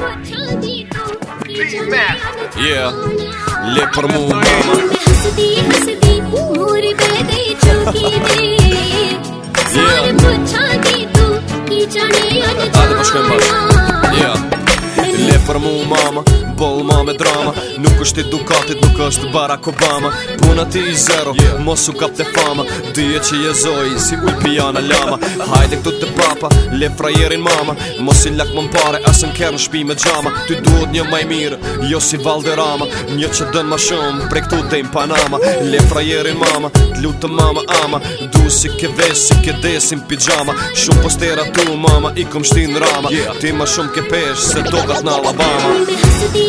Po yeah le për mua mama Se ti je se ti mori be te çuki ti Yeah le për tu ki çani ani ta le për mama bol ma me drama Nuk është edukatit, nuk është Barack Obama Puna ti i zero, yeah. mos u kap të fama Dije që je zoj, si uj pijana lama Hajde këtu të papa, le frajerin mama Mos i lak më mpare, asën kërë në shpi me gjama Ty duhet një maj mirë, jo si valderama Një që dën ma shumë, pre këtu dhejm panama Le frajerin mama, t'lu të mama ama Du si ke vesh, si ke desin pijama Shumë postera tu mama, i kom shtin rama yeah. Ti ma shumë ke pesh, se dogat në Alabama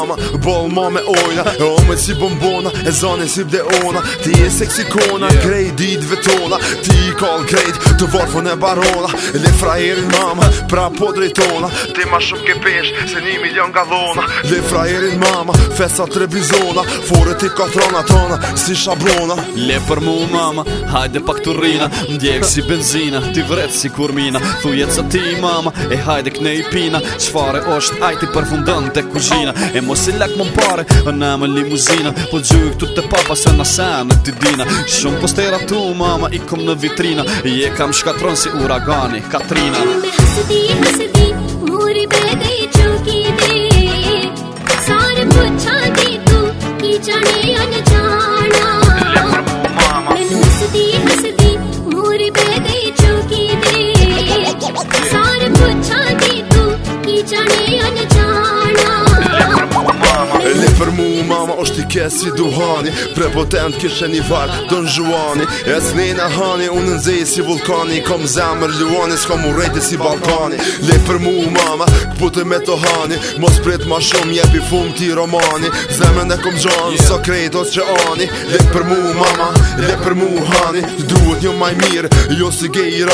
mama Bol ma me ojna E ome si bombona E zane si bde ona Ti e seksi kona yeah. Krej dit vetona Ti i kall krejt Të varfo në barona Le frajerin mama Pra po drejtona Ti ma shumë ke pesh Se një milion ga dhona Le frajerin mama Fesa tre bizona Fore ti ka trona tona Si shabrona Le për mu mama Hajde pak të rina Ndjek si benzina Ti vret si kurmina Thujet sa ti mama E hajde kne i pina Qfare është ajti përfundon të kuzhina E ma mos e lak mon pare Në limuzina Po gjuj këtu të papa se në senë të dina Shumë postera tu mama i kom në vitrina Je kam shkatron si uragani Katrina Me hasë di, hasë di ke duhani Prepotent kështë një farë do në zhuani Es një në hani, unë në si vulkani Kom zemër luani, s'kom u rejti si balkani Le për mu mama, këpute me të hani Mos prit ma shumë, jepi fund t'i romani Zemën e kom gjanë, so krejt o që ani Le për mu mama, le për mu hani Duhet një maj mirë, jo si gej irani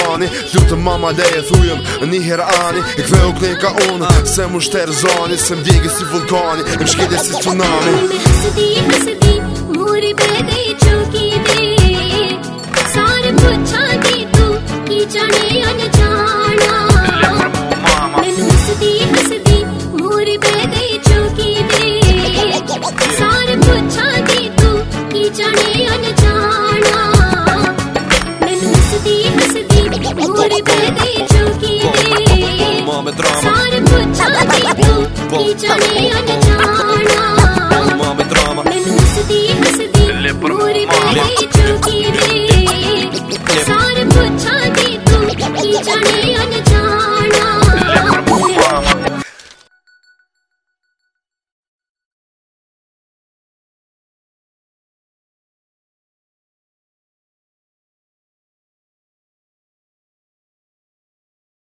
rani mama le e thujëm, një her ani E këve u kne ka unë, se mu shterë zani Se më si vulkani, E shkete si tsunami Si ti ਸਾਰੇ ਪੁੱਛਾਂ ਤੇ ਤੂੰ ਕੀ ਜਾਣੇ ਅਣਜਾਣ Come